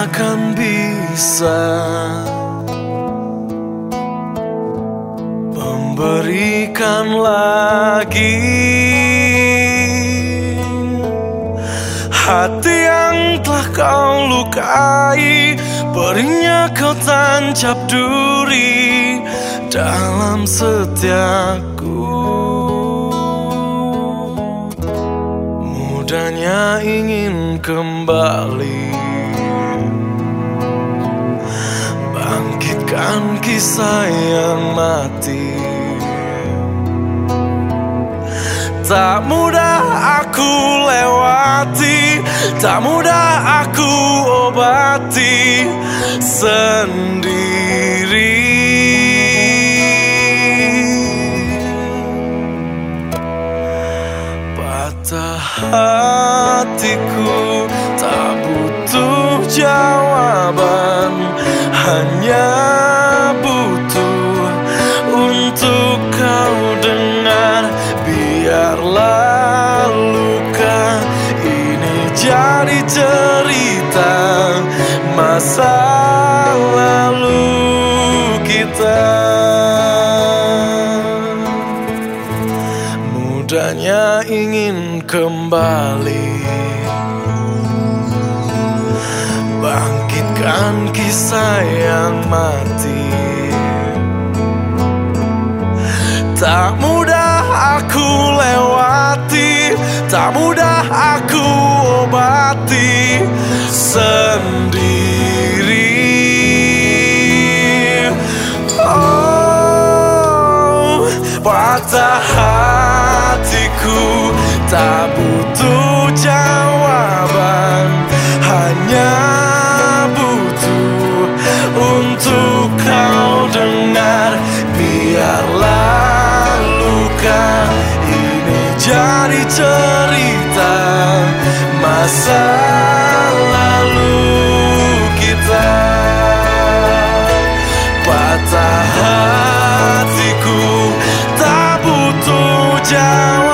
takkan bisa memberikan lagi hati yang telah kau lukai berinya kau tancap duri dalam setiaku. Mudahnya ingin kembali Bangkitkan kisah yang mati. Tak mudah aku lewati Tak mudah aku obati Sendiri. Patah hatiku tak butuh jawaban Luka ini jadi cerita Masa lalu kita. Mudahnya ingin kembali. Bangkitkan kisah yang mati. Tak mudah Tak mudah aku obati Sendiri. Oh, patah hatiku tak butuh jawaban Hanya butuh untuk kau dengar. Biarlah luka ini jadi cerita masa lalu kita. Patah hatiku tak butuh jawab.